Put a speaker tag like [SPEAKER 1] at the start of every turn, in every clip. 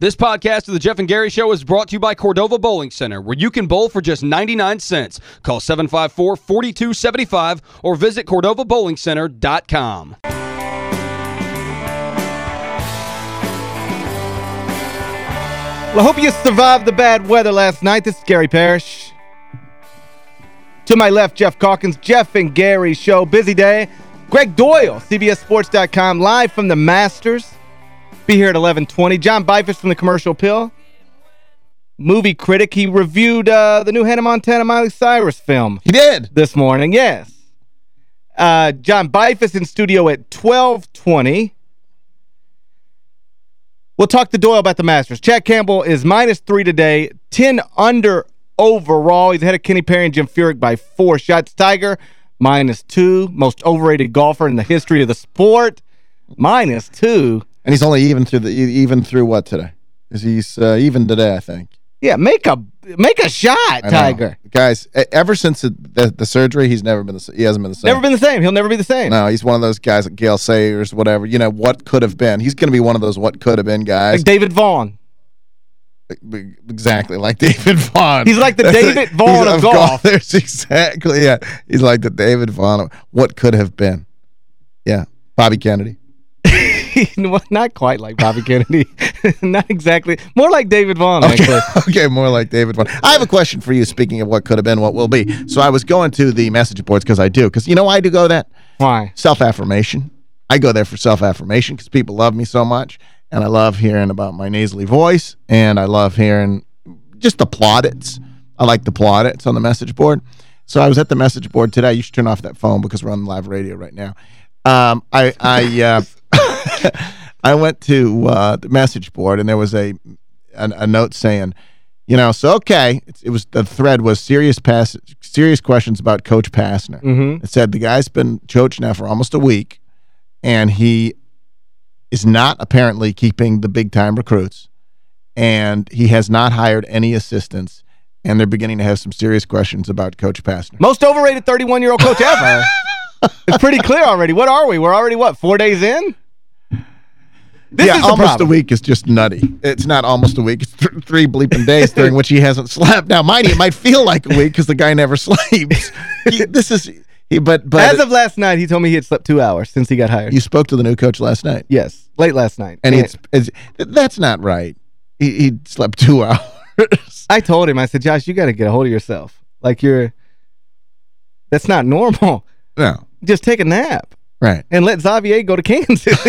[SPEAKER 1] This podcast of the Geoff and Gary Show is brought to you by Cordova Bowling Center, where you can bowl for just 99 cents. Call 754-4275 or visit CordovaBowlingCenter.com.
[SPEAKER 2] Well, I hope you survived the bad weather last night. This is Gary Parrish. To my left, Geoff Calkins. Geoff and Gary Show. Busy day. Gregg Doyle, CBSSports.com, live from the Masters. Be here at 1120. John Beifuss from the Commercial Appeal. Movie critic. He reviewed uh, the new Hannah Montana Miley Cyrus film.
[SPEAKER 3] He did.
[SPEAKER 2] This morning, yes. Uh, John Beifuss in studio at 1220. We'll talk to Doyle about the Masters. Chad Campbell is minus three today, 10 under overall. He's ahead of Kenny Perry and Jim Furyk by four shots. Tiger, minus two, most overrated golfer in the history of the sport. Minus two.
[SPEAKER 3] And he's only even through the even through what today? Is he's uh, even today, I think.
[SPEAKER 2] Yeah, make a make a shot, Tiger.
[SPEAKER 3] Guys, ever since the, the, the surgery, he's never been the he hasn't been the same.
[SPEAKER 2] Never been the same. He'll never be the same.
[SPEAKER 3] No, he's one of those guys like Gale Sayers, whatever. You know, what could have been. He's going to be one of those what could have been guys.
[SPEAKER 2] Like David Vaughn.
[SPEAKER 3] Exactly, like David Vaughn.
[SPEAKER 2] He's like the David Vaughn of, of golf. golf.
[SPEAKER 3] There's exactly, yeah. He's like the David Vaughn of what could have been. Yeah, Bobby Kennedy.
[SPEAKER 2] not quite like Bobby Kennedy. not exactly. More like David Vaughn,
[SPEAKER 3] okay. okay, more like David Vaughn. I have a question for you, speaking of what could have been, what will be. So I was going to the message boards because I do. Because you know why I do go that?
[SPEAKER 2] Why?
[SPEAKER 3] Self-affirmation. I go there for self-affirmation because people love me so much. And I love hearing about my nasally voice. And I love hearing just the plaudits. I like the plaudits on the message board. So I was at the message board today. You should turn off that phone because we're on live radio right now. Um, I I uh, I went to uh, the message board and there was a, a, a note saying, you know, so okay, it, it was the thread was serious pass serious questions about Coach Pastner.
[SPEAKER 2] Mm -hmm.
[SPEAKER 3] It said the guy's been coach now for almost a week, and he is not apparently keeping the big time recruits, and he has not hired any assistants, and they're beginning to have some serious questions about Coach Pastner.
[SPEAKER 2] Most overrated 31 year old coach ever. it's pretty clear already. What are we? We're already, what, four days in?
[SPEAKER 3] This yeah, almost a week is just nutty. It's not almost a week. It's th three bleeping days during which he hasn't slept. Now, mind you, it might feel like a week because the guy never sleeps. He, this is... He, but, but
[SPEAKER 2] As of last night, he told me he had slept two hours since he got hired.
[SPEAKER 3] You spoke to the new coach last night?
[SPEAKER 2] Yes, late last night.
[SPEAKER 3] And, and it's, it's, that's not right. He, he slept two hours.
[SPEAKER 2] I told him, I said, Josh, you got to get a hold of yourself. Like you're... That's not normal.
[SPEAKER 3] No.
[SPEAKER 2] Just take a nap.
[SPEAKER 3] Right.
[SPEAKER 2] And let Xavier go to Kansas.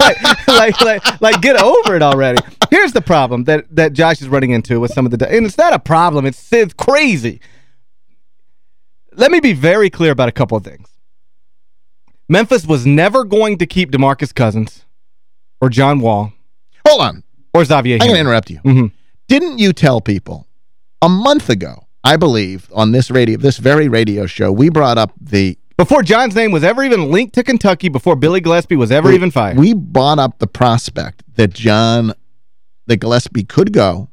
[SPEAKER 2] like, like, like, like, get over it already. Here's the problem that, that Josh is running into with some of the... And it's not a problem. It's, it's crazy. Let me be very clear about a couple of things. Memphis was never going to keep DeMarcus Cousins or John Wall.
[SPEAKER 3] Hold on.
[SPEAKER 2] Or Xavier
[SPEAKER 3] I'm going to interrupt you.
[SPEAKER 2] Mm -hmm.
[SPEAKER 3] Didn't you tell people a month ago, I believe, on this radio, this very radio show, we brought up the
[SPEAKER 2] before John's name was ever even linked to Kentucky, before Billy Gillispie was ever
[SPEAKER 3] we,
[SPEAKER 2] even fired.
[SPEAKER 3] We bought up the prospect that John, that Gillespie could go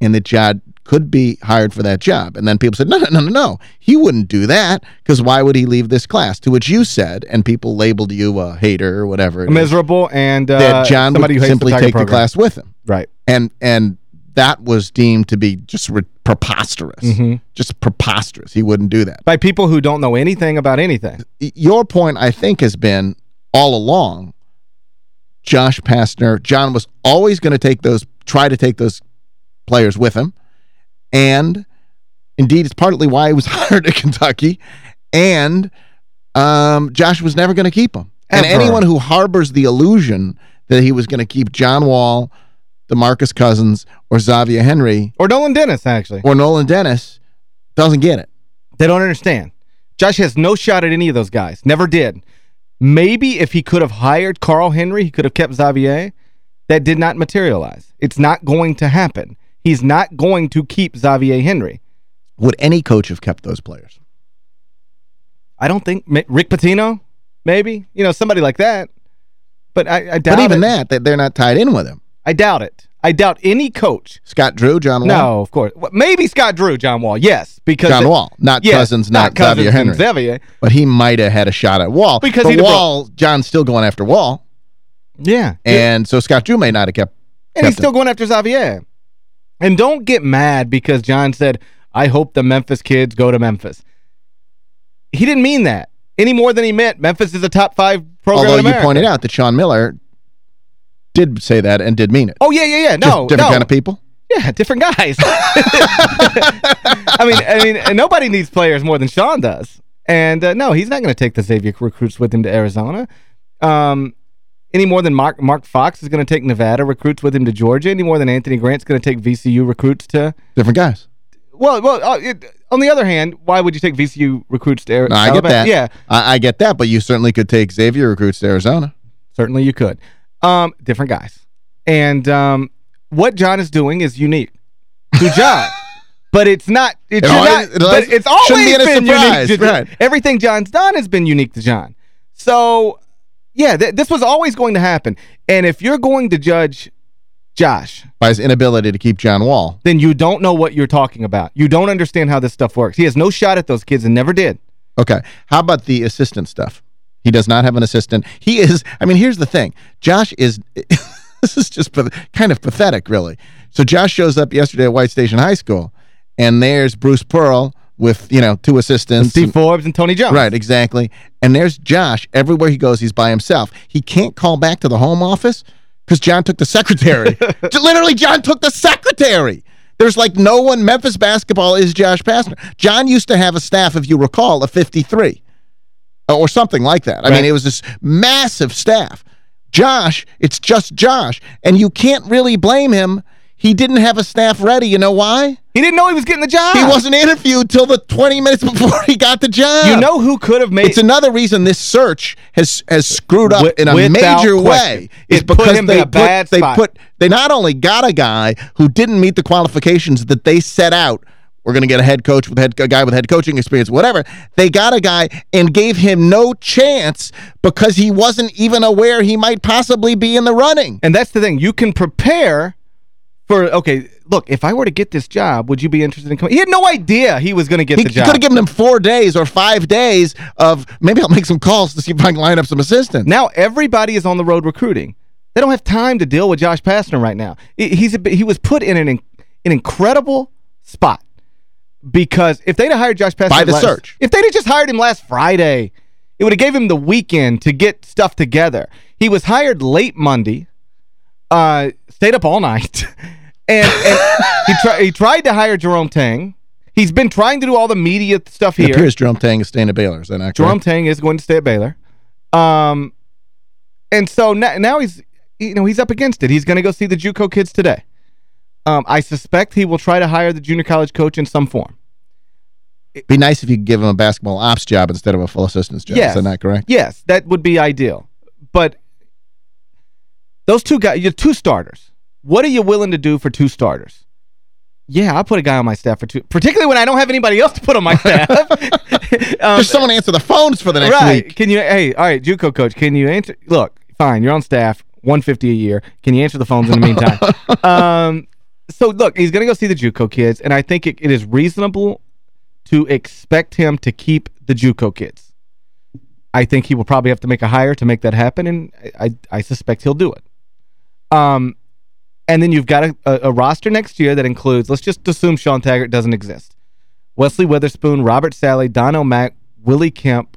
[SPEAKER 3] and that John could be hired for that job. And then people said, no, no, no, no, no. He wouldn't do that because why would he leave this class? To which you said, and people labeled you a hater or whatever.
[SPEAKER 2] Miserable and uh,
[SPEAKER 3] that John would simply
[SPEAKER 2] the
[SPEAKER 3] take
[SPEAKER 2] program.
[SPEAKER 3] the class with him.
[SPEAKER 2] Right.
[SPEAKER 3] And and that was deemed to be just preposterous.
[SPEAKER 2] Mm -hmm.
[SPEAKER 3] Just preposterous. He wouldn't do that.
[SPEAKER 2] By people who don't know anything about anything.
[SPEAKER 3] Your point, I think, has been all along, Josh Pastner, John was always going to take those, try to take those players with him. And indeed, it's partly why he was hired at Kentucky. And um, Josh was never going to keep him. Ever. And anyone who harbors the illusion that he was going to keep John Wall – DeMarcus Cousins or Xavier Henry.
[SPEAKER 2] Or Nolan Dennis, actually.
[SPEAKER 3] Or Nolan Dennis doesn't get it.
[SPEAKER 2] They don't understand. Josh has no shot at any of those guys. Never did. Maybe if he could have hired Carl Henry, he could have kept Xavier. That did not materialize. It's not going to happen. He's not going to keep Xavier Henry.
[SPEAKER 3] Would any coach have kept those players?
[SPEAKER 2] I don't think. Rick Pitino, maybe. You know, somebody like that. But I, I doubt
[SPEAKER 3] But even
[SPEAKER 2] it.
[SPEAKER 3] that, they're not tied in with him.
[SPEAKER 2] I doubt it. I doubt any coach.
[SPEAKER 3] Scott Drew, John Wall?
[SPEAKER 2] No, of course. Maybe Scott Drew, John Wall, yes. because
[SPEAKER 3] John
[SPEAKER 2] it,
[SPEAKER 3] Wall, not
[SPEAKER 2] yes,
[SPEAKER 3] Cousins, not,
[SPEAKER 2] not Cousins
[SPEAKER 3] Xavier Henry.
[SPEAKER 2] Xavier.
[SPEAKER 3] But he might have had a shot at Wall.
[SPEAKER 2] Because
[SPEAKER 3] but Wall, John's still going after Wall.
[SPEAKER 2] Yeah.
[SPEAKER 3] And so Scott Drew may not have kept
[SPEAKER 2] And he's still going after Xavier. And don't get mad because John said, I hope the Memphis kids go to Memphis. He didn't mean that any more than he meant Memphis is a top five program
[SPEAKER 3] Although you pointed out that Sean Miller did say that and did mean it.
[SPEAKER 2] Oh, yeah, yeah, yeah. No,
[SPEAKER 3] different
[SPEAKER 2] no.
[SPEAKER 3] kind of people?
[SPEAKER 2] Yeah, different guys. I mean, I mean, nobody needs players more than Sean does. And uh, no, he's not going to take the Xavier recruits with him to Arizona. Um, any more than Mark Mark Fox is going to take Nevada recruits with him to Georgia. Any more than Anthony Grant's going to take VCU recruits to...
[SPEAKER 3] Different guys.
[SPEAKER 2] Well, well. Uh, it, on the other hand, why would you take VCU recruits to Arizona?
[SPEAKER 3] No, I get that.
[SPEAKER 2] Yeah.
[SPEAKER 3] I, I, get that, but you certainly could take Xavier recruits to Arizona.
[SPEAKER 2] Certainly you could. Um, different guys. And um, what John is doing is unique to John. but it's not it,
[SPEAKER 3] it
[SPEAKER 2] always,
[SPEAKER 3] not, it
[SPEAKER 2] but it's always
[SPEAKER 3] be
[SPEAKER 2] been
[SPEAKER 3] surprise,
[SPEAKER 2] unique to,
[SPEAKER 3] right.
[SPEAKER 2] everything John's done has been unique to John. So yeah, th this was always going to happen. And if you're going to judge Josh
[SPEAKER 3] by his inability to keep John Wall,
[SPEAKER 2] then you don't know what you're talking about. You don't understand how this stuff works. He has no shot at those kids and never did.
[SPEAKER 3] Okay. How about the assistant stuff? He does not have an assistant. He is, I mean, here's the thing. Josh is, this is just kind of pathetic, really. So Josh shows up yesterday at White Station High School, and there's Bruce Pearl with, you know, two assistants.
[SPEAKER 2] Steve Forbes and Tony Jones.
[SPEAKER 3] Right, exactly. And there's Josh. Everywhere he goes, he's by himself. He can't call back to the home office because John took the secretary. Literally, John took the secretary. There's like no one. Memphis basketball is Josh Pastner. John used to have a staff, if you recall, of 53 Uh, or something like that. I right. mean, it was this massive staff. Josh, it's just Josh. And you can't really blame him. He didn't have a staff ready. You know why?
[SPEAKER 2] He didn't know he was getting the job.
[SPEAKER 3] He wasn't interviewed till the 20 minutes before he got the job.
[SPEAKER 2] You know who could have made...
[SPEAKER 3] It's another reason this search has has screwed up in a major
[SPEAKER 2] question.
[SPEAKER 3] way.
[SPEAKER 2] It's
[SPEAKER 3] because they
[SPEAKER 2] in a bad
[SPEAKER 3] put. They, put, they not only got a guy who didn't meet the qualifications that they set out we're going to get a head coach with head a guy with head coaching experience, whatever. They got a guy and gave him no chance because he wasn't even aware he might possibly be in the running.
[SPEAKER 2] And that's the thing. You can prepare for, okay, look, if I were to get this job, would you be interested in coming? He had no idea he was going to get
[SPEAKER 3] he,
[SPEAKER 2] the job.
[SPEAKER 3] He could have given him four days or five days of, maybe I'll make some calls to see if I can line up some assistants.
[SPEAKER 2] Now everybody is on the road recruiting. They don't have time to deal with Josh Pastner right now. He's a, He was put in an, an incredible spot because if they'd have hired Josh Pastner
[SPEAKER 3] by the
[SPEAKER 2] last,
[SPEAKER 3] search,
[SPEAKER 2] if they'd have just hired him last Friday, it would have gave him the weekend to get stuff together. He was hired late Monday, uh, stayed up all night, and, and he, he tried to hire Jerome Tang. He's been trying to do all the media stuff here.
[SPEAKER 3] It appears Jerome Tang is staying at Baylor. Is that not
[SPEAKER 2] Jerome Tang is going to stay at Baylor. Um, and so now, now he's, you know, he's up against it. He's going to go see the JUCO kids today. Um, I suspect he will try to hire the junior college coach in some form.
[SPEAKER 3] It'd be nice if you could give him a basketball ops job instead of a full assistance job.
[SPEAKER 2] Yes.
[SPEAKER 3] Is that not correct?
[SPEAKER 2] Yes, that would be ideal. But those two guys, you're two starters. What are you willing to do for two starters? Yeah, I'll put a guy on my staff for two, particularly when I don't have anybody else to put on my staff.
[SPEAKER 3] um, Just someone answer the phones for the next
[SPEAKER 2] right.
[SPEAKER 3] week.
[SPEAKER 2] Can you, hey, all right, JUCO coach, can you answer? Look, fine, you're on staff, 150 a year. Can you answer the phones in the meantime? um, so, look, he's going to go see the JUCO kids, and I think it, it is reasonable to expect him to keep the JUCO kids. I think he will probably have to make a hire to make that happen, and I, I suspect he'll do it. Um, and then you've got a, a, roster next year that includes, let's just assume Shawn Taggart doesn't exist. Wesley Witherspoon, Roburt Sallie, Doneal Mack, Willie Kemp,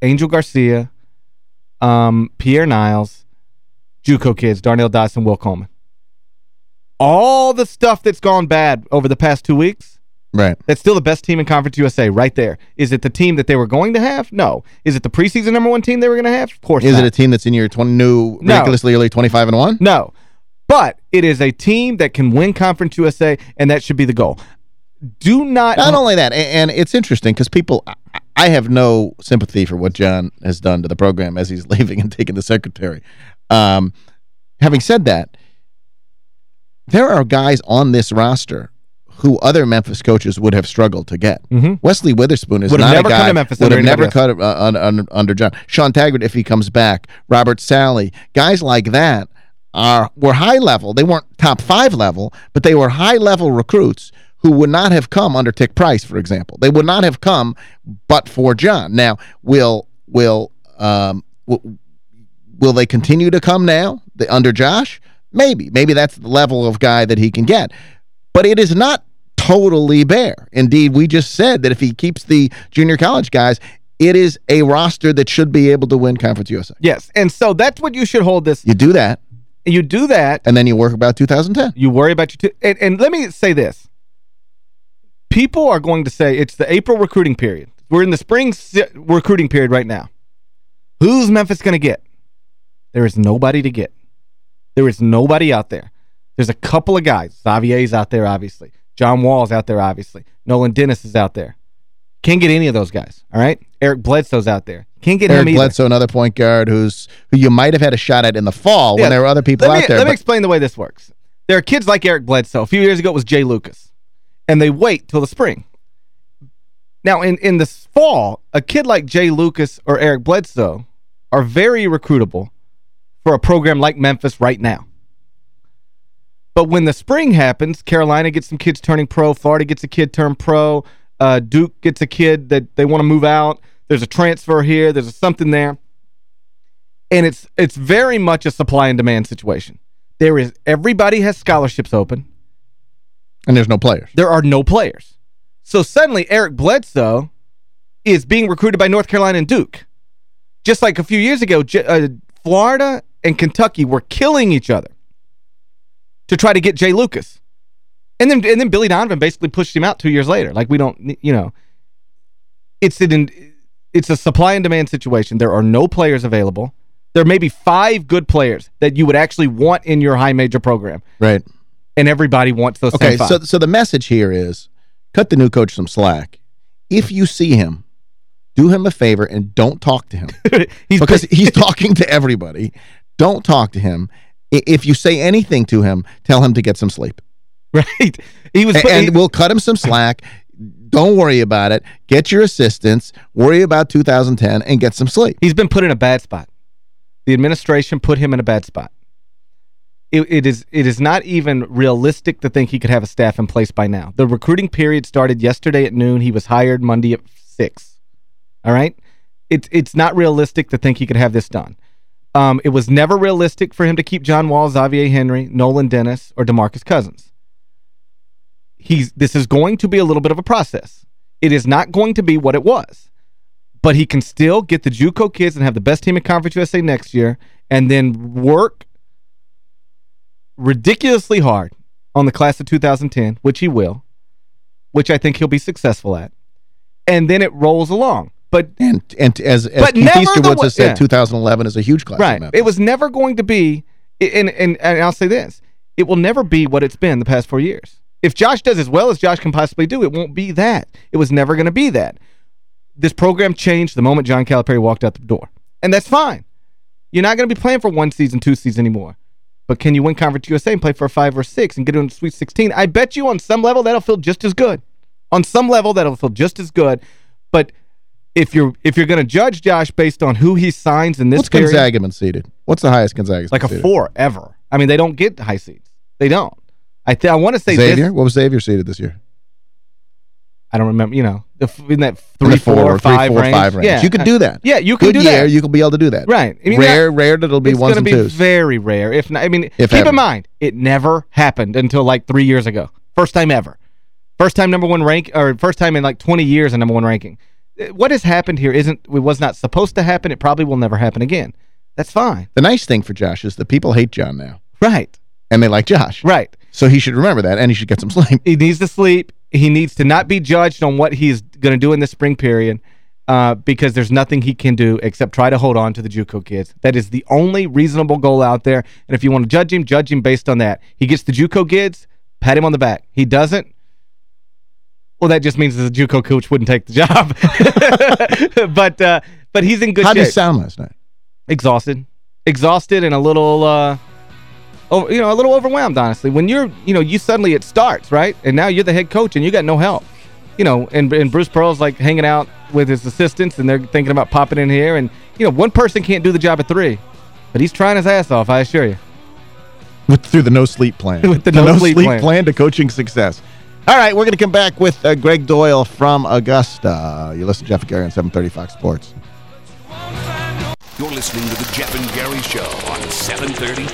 [SPEAKER 2] Angel Garcia, um, Pierre Niles, JUCO kids, Darnell Dodson, Will Coleman. All the stuff that's gone bad over the past two weeks,
[SPEAKER 3] Right.
[SPEAKER 2] That's still the best team in Conference USA right there. Is it the team that they were going to have? No. Is it the preseason number one team they were going to have? Of course
[SPEAKER 3] Is
[SPEAKER 2] not.
[SPEAKER 3] it a team that's in your 20 new,
[SPEAKER 2] no.
[SPEAKER 3] ridiculously early 25 and 1?
[SPEAKER 2] No. But it is a team that can win Conference USA, and that should be the goal. Do not...
[SPEAKER 3] Not only that, and, and it's interesting because people... I have no sympathy for what John has done to the program as he's leaving and taking the secretary. Um, having said that, there are guys on this roster who other Memphis coaches would have struggled to get.
[SPEAKER 2] Mm -hmm.
[SPEAKER 3] Wesley Witherspoon is not
[SPEAKER 2] a
[SPEAKER 3] guy
[SPEAKER 2] Memphis
[SPEAKER 3] would have never cut uh, under, under, under John. Shawn Taggart, if he comes back, Roburt Sallie, guys like that are were high level. They weren't top five level, but they were high level recruits who would not have come under Tic Price, for example. They would not have come but for John. Now, will will um, will, will they continue to come now the, under Josh? Maybe. Maybe that's the level of guy that he can get. But it is not totally bare. Indeed, we just said that if he keeps the junior college guys, it is a roster that should be able to win Conference USA.
[SPEAKER 2] Yes, and so that's what you should hold this.
[SPEAKER 3] You do that.
[SPEAKER 2] You do that.
[SPEAKER 3] And then you work about 2010.
[SPEAKER 2] You worry about your... And, and let me say this. People are going to say it's the April recruiting period. We're in the spring recruiting period right now. Who's Memphis going to get? There is nobody to get. There is nobody out there. There's a couple of guys. Xavier's out there, obviously. John Wall's out there, obviously. Nolan Dennis is out there. Can't get any of those guys, all right? Eric Bledsoe's out there. Can't get
[SPEAKER 3] Eric
[SPEAKER 2] him either.
[SPEAKER 3] Bledsoe, another point guard who's who you might have had a shot at in the fall yeah, when there were other people
[SPEAKER 2] out
[SPEAKER 3] there.
[SPEAKER 2] Let me explain the way this works. There are kids like Eric Bledsoe. A few years ago it was Jai Lucas. And they wait till the spring. Now, in, in the fall, a kid like Jai Lucas or Eric Bledsoe are very recruitable for a program like Memphis right now. But when the spring happens, Carolina gets some kids turning pro, Florida gets a kid turn pro, uh, Duke gets a kid that they want to move out, there's a transfer here, there's a something there. And it's it's very much a supply and demand situation. There is everybody has scholarships open.
[SPEAKER 3] And there's no players.
[SPEAKER 2] There are no players. So suddenly Eric Bledsoe is being recruited by North Carolina and Duke. Just like a few years ago, uh, Florida and Kentucky were killing each other to try to get Jai Lucas. And then and then Billy Donovan basically pushed him out two years later. Like, we don't, you know, it's an, it's a supply and demand situation. There are no players available. There may be five good players that you would actually want in your high major program.
[SPEAKER 3] Right.
[SPEAKER 2] And everybody wants those
[SPEAKER 3] Okay, so so the message here is cut the new coach some slack. If you see him, do him a favor and don't talk to him. he's because he's talking to everybody. Don't talk to him. If you say anything to him, tell him to get some sleep.
[SPEAKER 2] Right. He was
[SPEAKER 3] and, and we'll cut him some slack. Don't worry about it. Get your assistance. Worry about 2010 and get some sleep.
[SPEAKER 2] He's been put in a bad spot. The administration put him in a bad spot. It, it is it is not even realistic to think he could have a staff in place by now. The recruiting period started yesterday at noon. He was hired Monday at 6. All right? It's it's not realistic to think he could have this done. Um, it was never realistic for him to keep John Wall, Xavier Henry, Nolan Dennis, or DeMarcus Cousins. He's This is going to be a little bit of a process. It is not going to be what it was. But he can still get the JUCO kids and have the best team in Conference USA next year and then work ridiculously hard on the class of 2010, which he will, which I think he'll be successful at. And then it rolls along. But
[SPEAKER 3] and and as, as but Keith Easterwoods has said, yeah. 2011 is a huge class.
[SPEAKER 2] Right. It was never going to be, and, and, and I'll say this, it will never be what it's been the past four years. If Josh does as well as Josh can possibly do, it won't be that. It was never going to be that. This program changed the moment John Calipari walked out the door. And that's fine. You're not going to be playing for one season, two seasons anymore. But can you win Conference USA and play for a five or six and get into Sweet 16? I bet you on some level that'll feel just as good. On some level that'll feel just as good. But if you're if you're going to judge Josh based on who he signs in this
[SPEAKER 3] What's period, Gonzaga been seeded? What's the highest Gonzaga
[SPEAKER 2] Like a four ever. I mean, they don't get high seeds. They don't. I I want to say
[SPEAKER 3] Xavier? This, what was Xavier seeded this year?
[SPEAKER 2] I don't remember, you know, in that three, in four, four, five,
[SPEAKER 3] three, four,
[SPEAKER 2] range.
[SPEAKER 3] five range. Yeah. You could do that.
[SPEAKER 2] Yeah, you could
[SPEAKER 3] Good
[SPEAKER 2] do
[SPEAKER 3] year,
[SPEAKER 2] that.
[SPEAKER 3] you could be able to do that.
[SPEAKER 2] Right.
[SPEAKER 3] I mean, rare, that, rare that it'll be ones and twos.
[SPEAKER 2] It's going to be very rare. If not, I mean,
[SPEAKER 3] if
[SPEAKER 2] keep
[SPEAKER 3] ever.
[SPEAKER 2] in mind, it never happened until like three years ago. First time ever. First time number one rank, or first time in like 20 years in number one ranking what has happened here isn't it was not supposed to happen. It probably will never happen again. That's fine.
[SPEAKER 3] The nice thing for Josh is that people hate John now.
[SPEAKER 2] Right.
[SPEAKER 3] And they like Josh.
[SPEAKER 2] Right.
[SPEAKER 3] So he should remember that, and he should get some sleep.
[SPEAKER 2] He needs to sleep. He needs to not be judged on what he's going to do in the spring period uh, because there's nothing he can do except try to hold on to the JUCO kids. That is the only reasonable goal out there. And if you want to judge him, judge him based on that. He gets the JUCO kids, pat him on the back. He doesn't, well, that just means the JUCO coach wouldn't take the job. but uh, but he's in good
[SPEAKER 3] How
[SPEAKER 2] shape.
[SPEAKER 3] How did he sound last night?
[SPEAKER 2] Exhausted. Exhausted and a little, uh, oh, you know, a little overwhelmed, honestly. When you're, you know, you suddenly, it starts, right? And now you're the head coach and you got no help. You know, and, and Bruce Pearl's like hanging out with his assistants and they're thinking about popping in here. And, you know, one person can't do the job at three. But he's trying his ass off, I assure you.
[SPEAKER 3] With, through the no-sleep plan.
[SPEAKER 2] with the, the no-sleep
[SPEAKER 3] no
[SPEAKER 2] plan.
[SPEAKER 3] plan to coaching success. All right, we're going to come back with uh, Gregg Doyle from Augusta. You listen to Geoff and Gary on 730 Fox Sports.
[SPEAKER 4] You're listening to the Geoff and Gary Show on 730